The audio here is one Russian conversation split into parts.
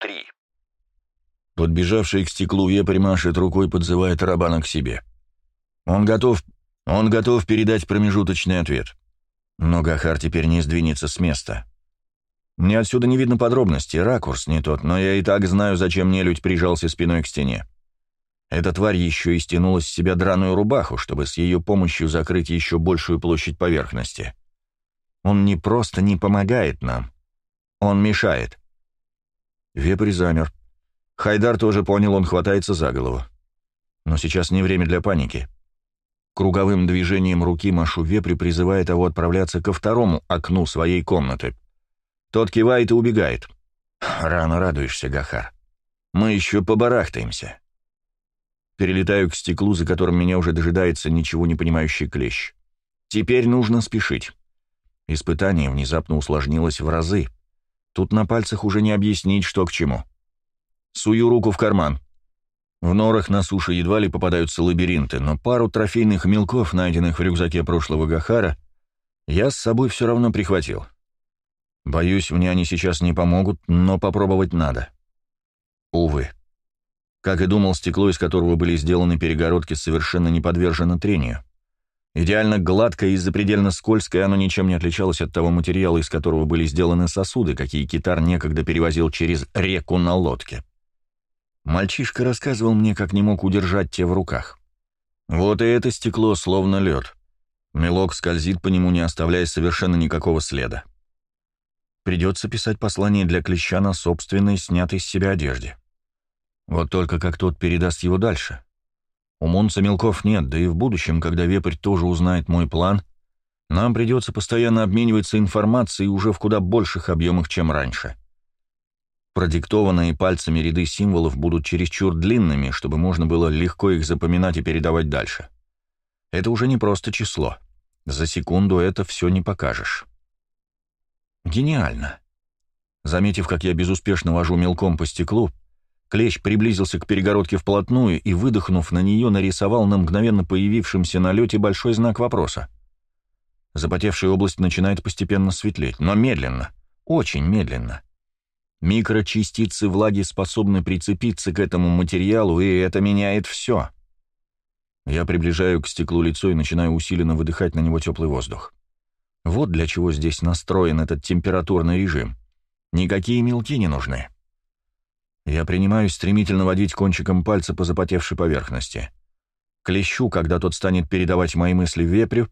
три. Подбежавший к стеклу вепрь машет рукой, подзывая тарабана к себе. Он готов... Он готов передать промежуточный ответ. Но Гахар теперь не сдвинется с места. Мне отсюда не видно подробностей, ракурс не тот, но я и так знаю, зачем нелюдь прижался спиной к стене. Эта тварь еще и стянула с себя драную рубаху, чтобы с ее помощью закрыть еще большую площадь поверхности. Он не просто не помогает нам. Он мешает. Вепрь замер. Хайдар тоже понял, он хватается за голову. Но сейчас не время для паники. Круговым движением руки машу вепрь, призывая его отправляться ко второму окну своей комнаты. Тот кивает и убегает. Рано радуешься, Гахар. Мы еще побарахтаемся. Перелетаю к стеклу, за которым меня уже дожидается ничего не понимающий клещ. Теперь нужно спешить. Испытание внезапно усложнилось в разы. Тут на пальцах уже не объяснить, что к чему. Сую руку в карман. В норах на суше едва ли попадаются лабиринты, но пару трофейных мелков, найденных в рюкзаке прошлого Гахара, я с собой все равно прихватил. Боюсь, мне они сейчас не помогут, но попробовать надо. Увы. Как и думал, стекло, из которого были сделаны перегородки, совершенно не подвержено трению. Идеально гладкое и запредельно скользкое, оно ничем не отличалось от того материала, из которого были сделаны сосуды, какие китар некогда перевозил через реку на лодке. Мальчишка рассказывал мне, как не мог удержать те в руках. Вот и это стекло словно лед. Мелок скользит по нему, не оставляя совершенно никакого следа. Придется писать послание для клеща на собственной, снятой с себя одежде. Вот только как тот передаст его дальше. У Монца мелков нет, да и в будущем, когда вепрь тоже узнает мой план, нам придется постоянно обмениваться информацией уже в куда больших объемах, чем раньше. Продиктованные пальцами ряды символов будут чересчур длинными, чтобы можно было легко их запоминать и передавать дальше. Это уже не просто число. За секунду это все не покажешь. Гениально. Заметив, как я безуспешно вожу мелком по стеклу, Клещ приблизился к перегородке вплотную и, выдохнув на нее, нарисовал на мгновенно появившемся налете большой знак вопроса. Запотевшая область начинает постепенно светлеть, но медленно, очень медленно. Микрочастицы влаги способны прицепиться к этому материалу, и это меняет все. Я приближаю к стеклу лицо и начинаю усиленно выдыхать на него теплый воздух. Вот для чего здесь настроен этот температурный режим. Никакие мелки не нужны. Я принимаюсь стремительно водить кончиком пальца по запотевшей поверхности. Клещу, когда тот станет передавать мои мысли вепрю,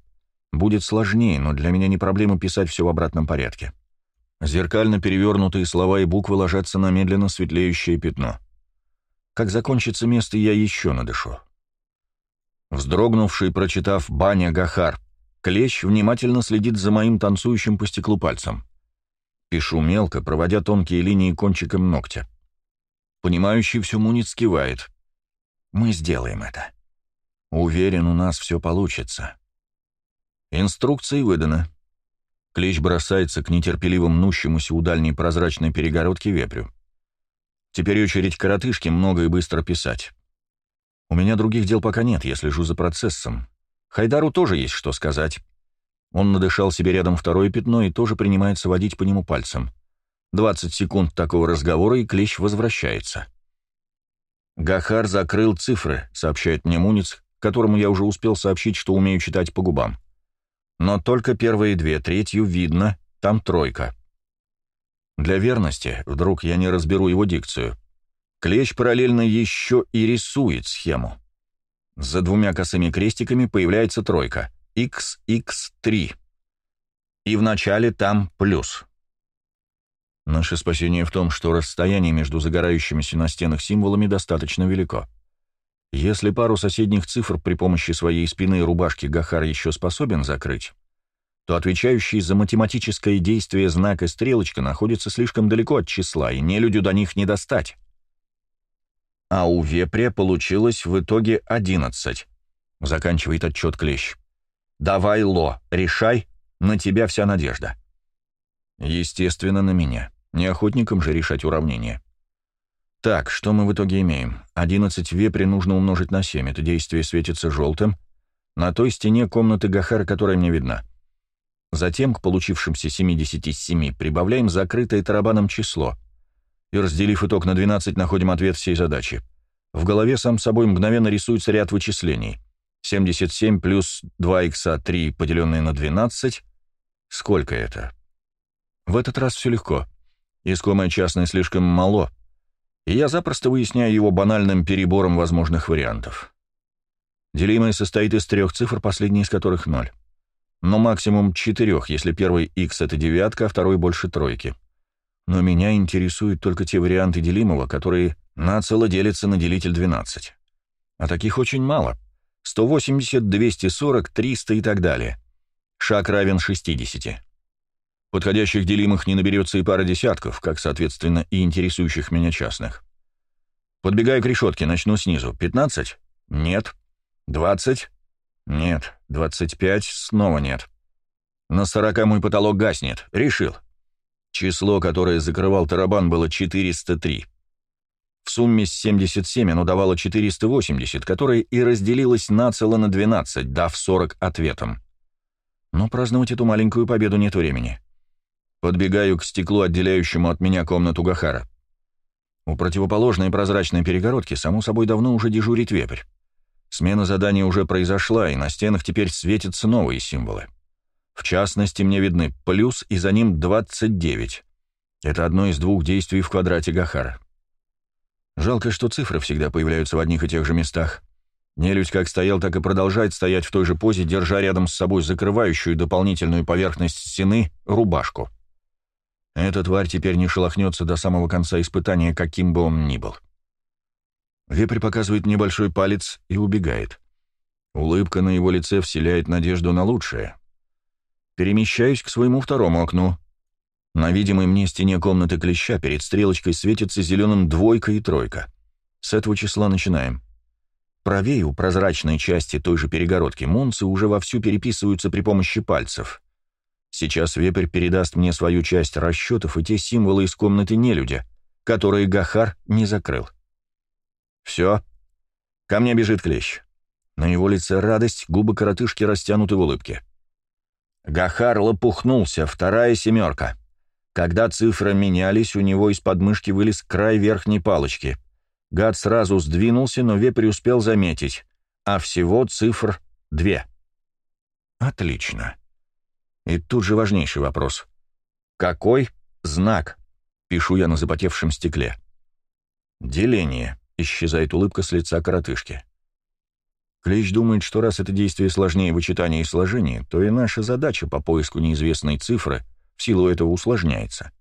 будет сложнее, но для меня не проблема писать все в обратном порядке. Зеркально перевернутые слова и буквы ложатся на медленно светлеющее пятно. Как закончится место, я еще надышу. Вздрогнувший, прочитав «Баня Гахар», клещ внимательно следит за моим танцующим по стеклу пальцем. Пишу мелко, проводя тонкие линии кончиком ногтя. Понимающий всю Муниц кивает. «Мы сделаем это. Уверен, у нас все получится». Инструкции выданы. Клещ бросается к нетерпеливо мнущемуся у дальней прозрачной перегородки вепрю. Теперь очередь коротышки много и быстро писать. У меня других дел пока нет, я слежу за процессом. Хайдару тоже есть что сказать. Он надышал себе рядом второе пятно и тоже принимается водить по нему пальцем. 20 секунд такого разговора, и клещ возвращается. «Гахар закрыл цифры», — сообщает мне Муниц, которому я уже успел сообщить, что умею читать по губам. Но только первые две, третью видно, там тройка. Для верности, вдруг я не разберу его дикцию, клещ параллельно еще и рисует схему. За двумя косыми крестиками появляется тройка — XX3. И в начале там плюс. Наше спасение в том, что расстояние между загорающимися на стенах символами достаточно велико. Если пару соседних цифр при помощи своей спины и рубашки Гахар еще способен закрыть, то отвечающий за математическое действие знак и стрелочка находится слишком далеко от числа, и нелюдю до них не достать. А у вепря получилось в итоге одиннадцать. Заканчивает отчет Клещ. «Давай, Ло, решай, на тебя вся надежда». Естественно, на меня. Не охотникам же решать уравнение. Так, что мы в итоге имеем? 11 вепри нужно умножить на 7. Это действие светится желтым. На той стене комнаты Гахара, которая мне видна. Затем к получившимся 77 прибавляем закрытое тарабаном число. и, разделив итог на 12, находим ответ всей задачи. В голове сам собой мгновенно рисуется ряд вычислений. 77 плюс 2 х 3, поделенное на 12. Сколько это? В этот раз все легко. Искомое частное слишком мало, и я запросто выясняю его банальным перебором возможных вариантов. Делимое состоит из трех цифр, последняя из которых 0. Но максимум четырех, если первый x — это девятка, а второй больше тройки. Но меня интересуют только те варианты делимого, которые нацело делятся на делитель 12. А таких очень мало. 180, 240, 300 и так далее. Шаг равен 60. Подходящих делимых не наберется и пара десятков, как, соответственно, и интересующих меня частных. Подбегаю к решетке, начну снизу. 15? Нет. 20? Нет. 25? Снова нет. На 40 мой потолок гаснет. Решил. Число, которое закрывал тарабан, было 403. В сумме с 77 оно давало 480, которое и разделилось нацело на 12, дав 40 ответом. Но праздновать эту маленькую победу нет времени. Подбегаю к стеклу, отделяющему от меня комнату Гахара. У противоположной прозрачной перегородки, само собой, давно уже дежурит вепрь. Смена задания уже произошла, и на стенах теперь светятся новые символы. В частности, мне видны плюс и за ним 29. Это одно из двух действий в квадрате Гахара. Жалко, что цифры всегда появляются в одних и тех же местах. Нелюдь как стоял, так и продолжает стоять в той же позе, держа рядом с собой закрывающую дополнительную поверхность стены рубашку. Эта тварь теперь не шелохнется до самого конца испытания, каким бы он ни был. Вепрь показывает мне большой палец и убегает. Улыбка на его лице вселяет надежду на лучшее. Перемещаюсь к своему второму окну. На видимой мне стене комнаты клеща перед стрелочкой светится зеленым двойка и тройка. С этого числа начинаем. Правее у прозрачной части той же перегородки мунцы уже вовсю переписываются при помощи пальцев. Сейчас вепрь передаст мне свою часть расчетов и те символы из комнаты нелюдя, которые Гахар не закрыл. Все. Ко мне бежит клещ. На его лице радость, губы коротышки растянуты в улыбке. Гахар лопухнулся, вторая семерка. Когда цифры менялись, у него из подмышки вылез край верхней палочки. Гад сразу сдвинулся, но вепрь успел заметить. А всего цифр две. Отлично. И тут же важнейший вопрос. Какой знак? Пишу я на запотевшем стекле. Деление. Исчезает улыбка с лица коротышки. Клещ думает, что раз это действие сложнее вычитания и сложения, то и наша задача по поиску неизвестной цифры в силу этого усложняется.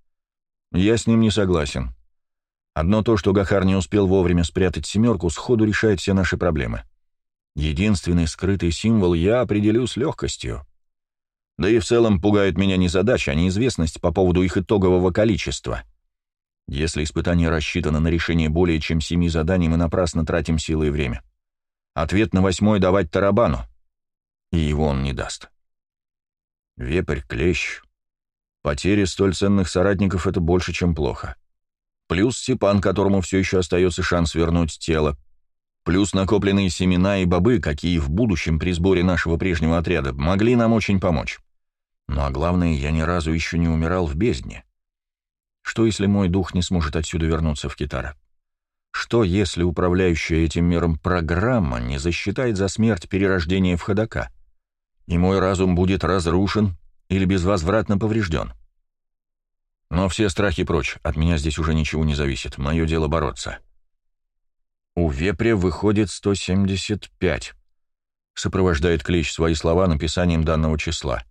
Я с ним не согласен. Одно то, что Гахар не успел вовремя спрятать семерку, сходу решает все наши проблемы. Единственный скрытый символ я определю с легкостью. Да и в целом пугает меня не задача, а неизвестность по поводу их итогового количества. Если испытание рассчитано на решение более чем семи заданий, мы напрасно тратим силы и время. Ответ на восьмой давать тарабану. И его он не даст. Вепрь, клещ. Потери столь ценных соратников — это больше, чем плохо. Плюс Степан, которому все еще остается шанс вернуть тело. Плюс накопленные семена и бобы, какие в будущем при сборе нашего прежнего отряда могли нам очень помочь. Ну а главное, я ни разу еще не умирал в бездне. Что, если мой дух не сможет отсюда вернуться в Китара? Что, если управляющая этим миром программа не засчитает за смерть перерождение в ходока? И мой разум будет разрушен или безвозвратно поврежден? Но все страхи прочь, от меня здесь уже ничего не зависит, мое дело бороться. У вепря выходит 175. Сопровождает клещ свои слова написанием данного числа.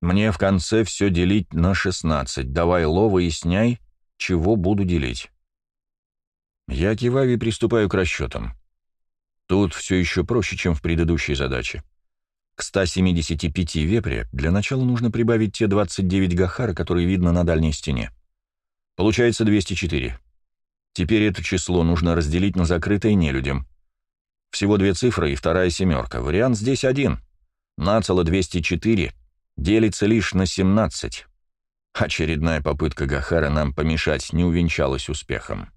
Мне в конце все делить на 16. Давай лова и сняй, чего буду делить. Я киваю и приступаю к расчетам. Тут все еще проще, чем в предыдущей задаче. К 175 вепря для начала нужно прибавить те 29 гахара, которые видно на дальней стене. Получается 204. Теперь это число нужно разделить на закрытое нелюдям. Всего две цифры и вторая семерка. Вариант здесь один. Нацело 204 делится лишь на 17. Очередная попытка Гахара нам помешать не увенчалась успехом.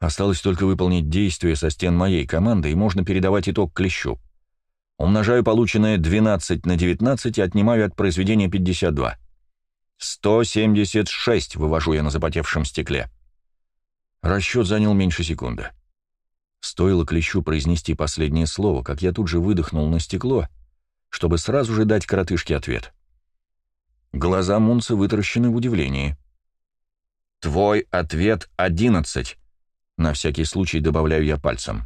Осталось только выполнить действие со стен моей команды, и можно передавать итог клещу. Умножаю полученное 12 на 19 и отнимаю от произведения 52. 176 вывожу я на запотевшем стекле. Расчет занял меньше секунды. Стоило клещу произнести последнее слово, как я тут же выдохнул на стекло, чтобы сразу же дать коротышке ответ. Глаза Мунца вытаращены в удивлении. «Твой ответ — одиннадцать!» На всякий случай добавляю я пальцем.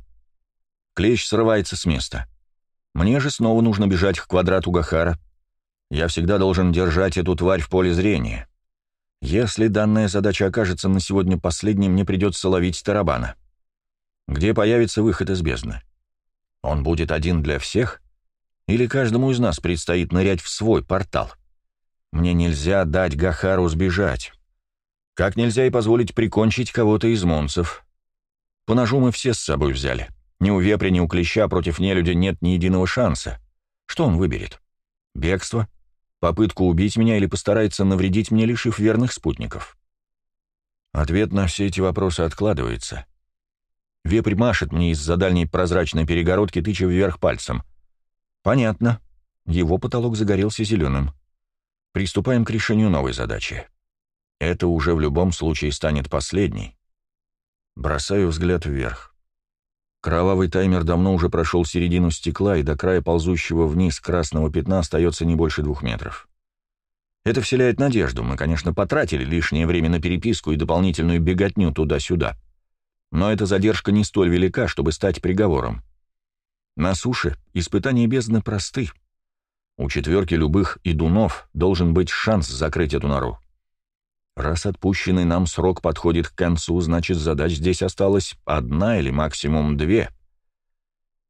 Клещ срывается с места. Мне же снова нужно бежать к квадрату Гахара. Я всегда должен держать эту тварь в поле зрения. Если данная задача окажется на сегодня последней, мне придется ловить тарабана. Где появится выход из бездны? Он будет один для всех? Или каждому из нас предстоит нырять в свой портал? Мне нельзя дать Гахару сбежать. Как нельзя и позволить прикончить кого-то из монцев. По ножу мы все с собой взяли. Ни у вепря, ни у клеща против нелюдя нет ни единого шанса. Что он выберет? Бегство? Попытку убить меня или постарается навредить мне, лишив верных спутников? Ответ на все эти вопросы откладывается. Вепрь машет мне из-за дальней прозрачной перегородки, тыча вверх пальцем. Понятно. Его потолок загорелся зеленым. Приступаем к решению новой задачи. Это уже в любом случае станет последней. Бросаю взгляд вверх. Кровавый таймер давно уже прошел середину стекла, и до края ползущего вниз красного пятна остается не больше двух метров. Это вселяет надежду. Мы, конечно, потратили лишнее время на переписку и дополнительную беготню туда-сюда. Но эта задержка не столь велика, чтобы стать приговором. На суше испытания бездны просты. У четверки любых идунов должен быть шанс закрыть эту нору. Раз отпущенный нам срок подходит к концу, значит, задач здесь осталась одна или максимум две.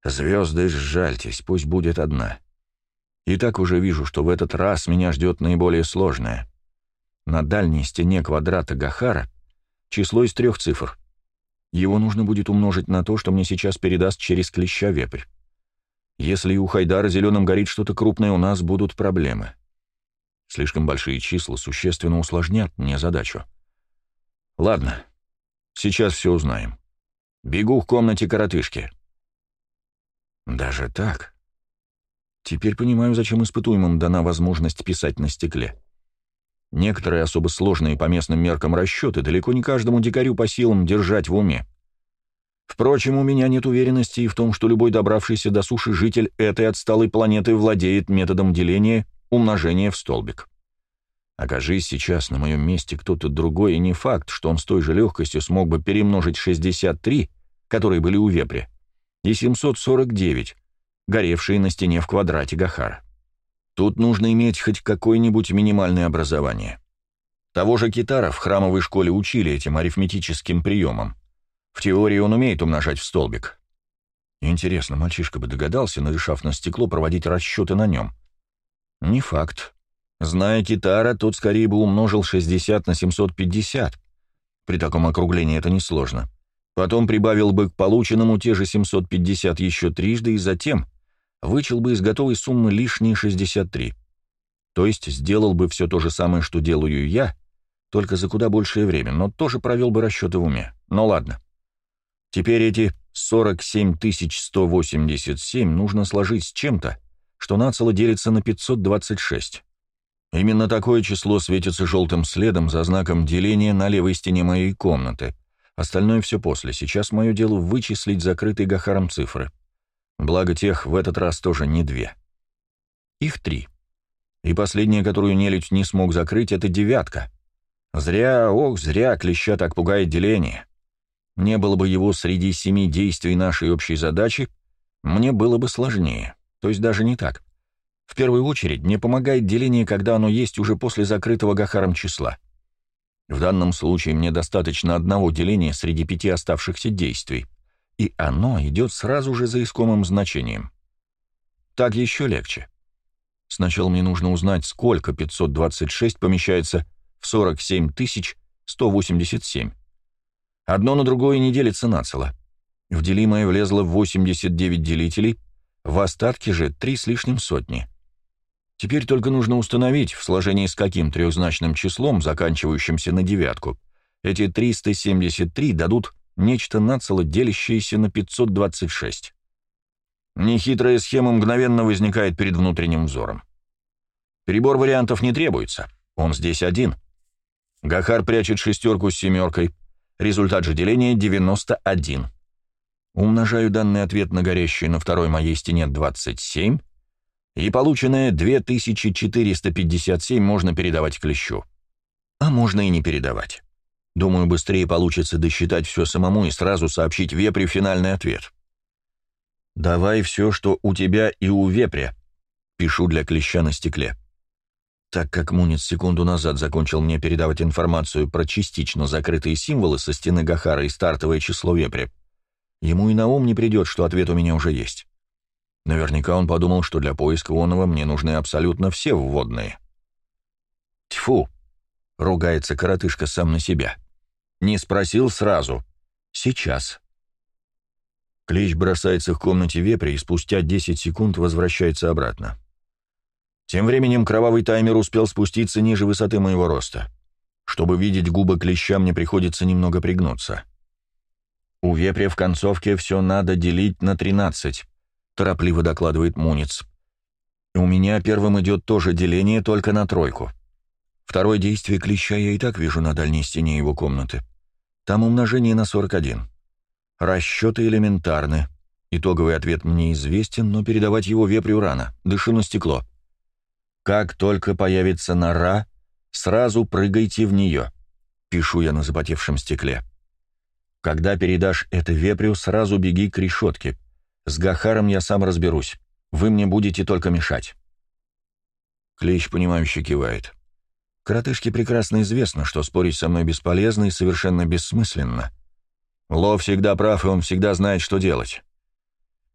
Звезды, сжальтесь, пусть будет одна. И так уже вижу, что в этот раз меня ждет наиболее сложное. На дальней стене квадрата Гахара число из трех цифр. Его нужно будет умножить на то, что мне сейчас передаст через клеща вепрь. Если и у Хайдара зеленым горит что-то крупное, у нас будут проблемы. Слишком большие числа существенно усложнят мне задачу. Ладно, сейчас все узнаем. Бегу в комнате коротышки. Даже так? Теперь понимаю, зачем испытуемым дана возможность писать на стекле. Некоторые особо сложные по местным меркам расчеты далеко не каждому дикарю по силам держать в уме. Впрочем, у меня нет уверенности и в том, что любой добравшийся до суши житель этой отсталой планеты владеет методом деления умножение в столбик. Окажись сейчас на моем месте кто-то другой, и не факт, что он с той же легкостью смог бы перемножить 63, которые были у вепря, и 749, горевшие на стене в квадрате Гахара. Тут нужно иметь хоть какое-нибудь минимальное образование. Того же Китара в храмовой школе учили этим арифметическим приемом. В теории он умеет умножать в столбик. Интересно, мальчишка бы догадался, нарешав на стекло, проводить расчеты на нем — не факт. Зная Китара, тот скорее бы умножил 60 на 750. При таком округлении это несложно. Потом прибавил бы к полученному те же 750 еще трижды и затем вычел бы из готовой суммы лишние 63. То есть сделал бы все то же самое, что делаю я, только за куда большее время, но тоже провел бы расчеты в уме. Но ладно. Теперь эти 47 187 нужно сложить с чем-то, что нацело делится на 526. Именно такое число светится желтым следом за знаком деления на левой стене моей комнаты. Остальное все после. Сейчас мое дело вычислить закрытые Гахаром цифры. Благо тех в этот раз тоже не две. Их три. И последняя, которую нелюдь не смог закрыть, это девятка. Зря, ох, зря клеща так пугает деление. Не было бы его среди семи действий нашей общей задачи, мне было бы сложнее. То есть даже не так. В первую очередь мне помогает деление, когда оно есть уже после закрытого Гахаром числа. В данном случае мне достаточно одного деления среди пяти оставшихся действий, и оно идет сразу же за искомым значением. Так еще легче. Сначала мне нужно узнать, сколько 526 помещается в 47 187. Одно на другое не делится нацело. В делимое влезло 89 делителей, в остатке же три с лишним сотни. Теперь только нужно установить, в сложении с каким трехзначным числом, заканчивающимся на девятку, эти 373 дадут нечто нацело делящееся на 526. Нехитрая схема мгновенно возникает перед внутренним взором. Перебор вариантов не требуется. Он здесь один. Гахар прячет шестерку с семеркой. Результат же деления 91. Умножаю данный ответ на горящий на второй моей стене 27, и полученное 2457 можно передавать клещу. А можно и не передавать. Думаю, быстрее получится досчитать все самому и сразу сообщить вепрю финальный ответ. «Давай все, что у тебя и у вепря», — пишу для клеща на стекле. Так как Мунец секунду назад закончил мне передавать информацию про частично закрытые символы со стены Гахара и стартовое число вепря, ему и на ум не придет, что ответ у меня уже есть. Наверняка он подумал, что для поиска онова мне нужны абсолютно все вводные. «Тьфу!» — ругается коротышка сам на себя. Не спросил сразу. Сейчас. Клещ бросается к комнате вепря и спустя 10 секунд возвращается обратно. Тем временем кровавый таймер успел спуститься ниже высоты моего роста. Чтобы видеть губы клеща, мне приходится немного пригнуться. «У вепря в концовке все надо делить на 13», — торопливо докладывает Муниц. «У меня первым идет тоже деление, только на тройку. Второе действие клеща я и так вижу на дальней стене его комнаты. Там умножение на 41. Расчеты элементарны. Итоговый ответ мне известен, но передавать его вепрю рано. Дышу на стекло. Как только появится нора, сразу прыгайте в нее. Пишу я на запотевшем стекле. Когда передашь это вепрю, сразу беги к решетке. С Гахаром я сам разберусь. Вы мне будете только мешать. Клещ, понимающе кивает. Коротышке прекрасно известно, что спорить со мной бесполезно и совершенно бессмысленно. Ло всегда прав, и он всегда знает, что делать.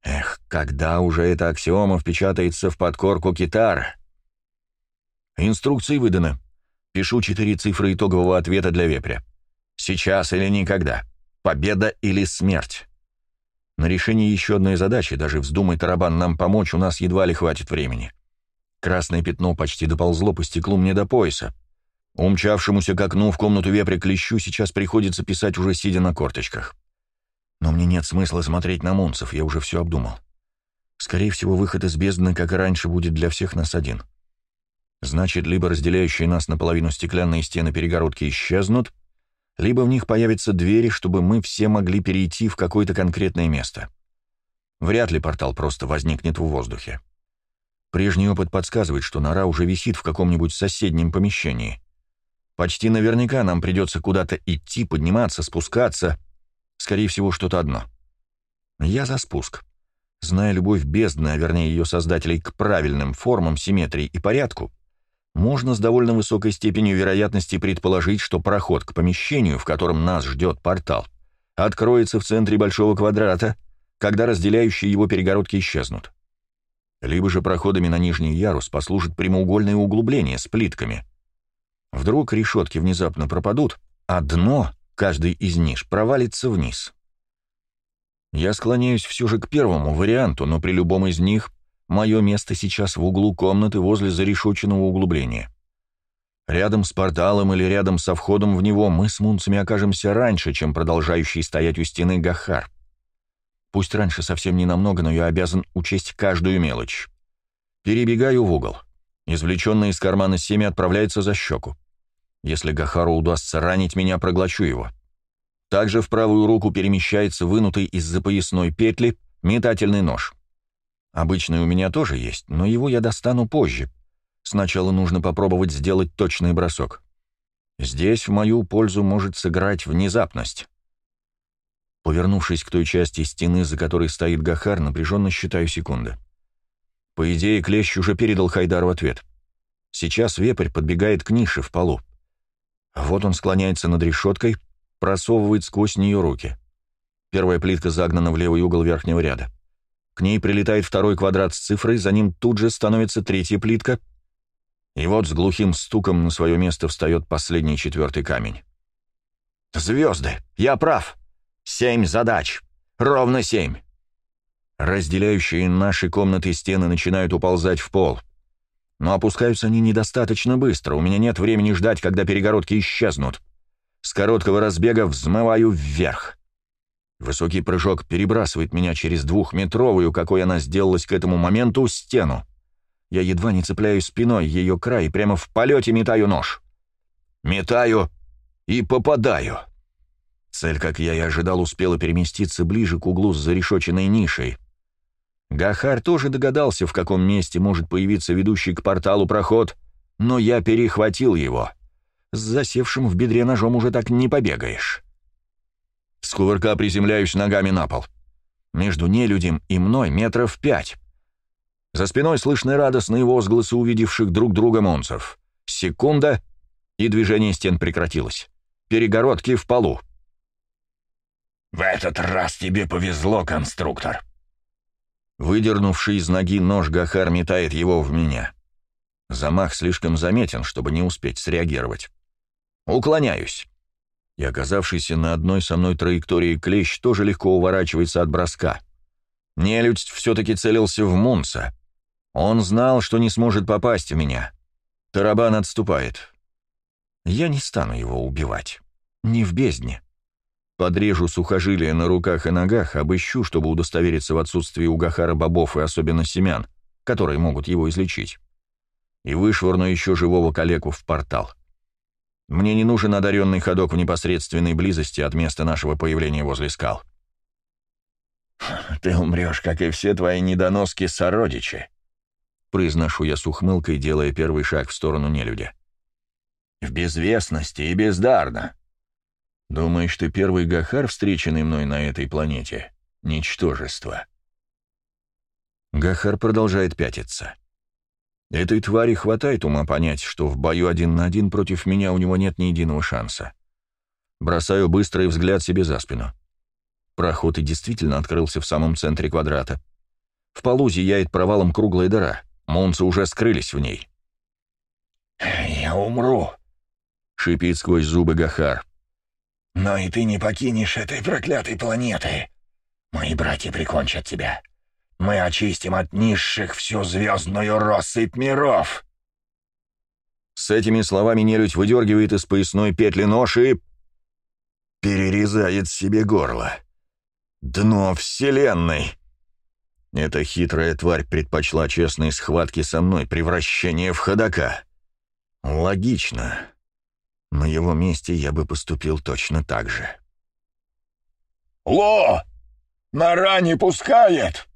Эх, когда уже эта аксиома впечатается в подкорку китара? Инструкции выданы. Пишу четыре цифры итогового ответа для вепря. Сейчас или никогда. Победа или смерть. На решение еще одной задачи, даже вздумай тарабан нам помочь, у нас едва ли хватит времени. Красное пятно почти доползло по стеклу мне до пояса. Умчавшемуся к окну в комнату вепря клещу сейчас приходится писать уже сидя на корточках. Но мне нет смысла смотреть на Мунцев, я уже все обдумал. Скорее всего, выход из бездны, как и раньше, будет для всех нас один. Значит, либо разделяющие нас наполовину стеклянные стены перегородки исчезнут, либо в них появятся двери, чтобы мы все могли перейти в какое-то конкретное место. Вряд ли портал просто возникнет в воздухе. Прежний опыт подсказывает, что нора уже висит в каком-нибудь соседнем помещении. Почти наверняка нам придется куда-то идти, подниматься, спускаться. Скорее всего, что-то одно. Я за спуск. Зная любовь бездны, а вернее ее создателей, к правильным формам, симметрии и порядку, можно с довольно высокой степенью вероятности предположить, что проход к помещению, в котором нас ждет портал, откроется в центре большого квадрата, когда разделяющие его перегородки исчезнут. Либо же проходами на нижний ярус послужит прямоугольное углубление с плитками — Вдруг решетки внезапно пропадут, а дно, каждый из ниш, провалится вниз. Я склоняюсь все же к первому варианту, но при любом из них мое место сейчас в углу комнаты возле зарешоченного углубления. Рядом с порталом или рядом со входом в него мы с мунцами окажемся раньше, чем продолжающий стоять у стены Гахар. Пусть раньше совсем не намного, но я обязан учесть каждую мелочь. Перебегаю в угол. Извлеченное из кармана семя отправляется за щеку. Если Гахару удастся ранить меня, проглочу его. Также в правую руку перемещается вынутый из-за поясной петли метательный нож. Обычный у меня тоже есть, но его я достану позже. Сначала нужно попробовать сделать точный бросок. Здесь в мою пользу может сыграть внезапность. Повернувшись к той части стены, за которой стоит Гахар, напряженно считаю секунды. По идее, Клещ уже передал Хайдару ответ. Сейчас вепрь подбегает к нише в полу. Вот он склоняется над решеткой, просовывает сквозь нее руки. Первая плитка загнана в левый угол верхнего ряда. К ней прилетает второй квадрат с цифрой, за ним тут же становится третья плитка. И вот с глухим стуком на свое место встает последний четвертый камень. «Звезды! Я прав! Семь задач! Ровно семь!» Разделяющие наши комнаты стены начинают уползать в пол — но опускаются они недостаточно быстро, у меня нет времени ждать, когда перегородки исчезнут. С короткого разбега взмываю вверх. Высокий прыжок перебрасывает меня через двухметровую, какой она сделалась к этому моменту, стену. Я едва не цепляюсь спиной ее край прямо в полете метаю нож. Метаю и попадаю. Цель, как я и ожидал, успела переместиться ближе к углу с зарешоченной нишей. Гахар тоже догадался, в каком месте может появиться ведущий к порталу проход, но я перехватил его. С засевшим в бедре ножом уже так не побегаешь. С кувырка приземляюсь ногами на пол. Между нелюдем и мной метров пять. За спиной слышны радостные возгласы увидевших друг друга монстров. Секунда, и движение стен прекратилось. Перегородки в полу. «В этот раз тебе повезло, конструктор!» Выдернувший из ноги нож Гахар метает его в меня. Замах слишком заметен, чтобы не успеть среагировать. Уклоняюсь. И оказавшийся на одной со мной траектории клещ тоже легко уворачивается от броска. Нелюдь все-таки целился в Мунца. Он знал, что не сможет попасть в меня. Тарабан отступает. Я не стану его убивать. Не в бездне. Подрежу сухожилия на руках и ногах, обыщу, чтобы удостовериться в отсутствии у Гахара бобов и особенно семян, которые могут его излечить. И вышвырну еще живого калеку в портал. Мне не нужен одаренный ходок в непосредственной близости от места нашего появления возле скал. «Ты умрешь, как и все твои недоноски-сородичи», произношу я с ухмылкой, делая первый шаг в сторону нелюдя. «В безвестности и бездарно. Думаешь, ты первый Гахар, встреченный мной на этой планете? Ничтожество». Гахар продолжает пятиться. Этой твари хватает ума понять, что в бою один на один против меня у него нет ни единого шанса. Бросаю быстрый взгляд себе за спину. Проход и действительно открылся в самом центре квадрата. В полу зияет провалом круглая дыра. Монцы уже скрылись в ней. «Я умру», — шипит сквозь зубы Гахар. «Но и ты не покинешь этой проклятой планеты. Мои братья прикончат тебя. Мы очистим от низших всю звездную россыпь миров». С этими словами нелюдь выдергивает из поясной петли нож и... перерезает себе горло. Дно Вселенной. Эта хитрая тварь предпочла честные схватки со мной, превращение в ходока. Логично. На его месте я бы поступил точно так же. «Ло! На ране пускает!»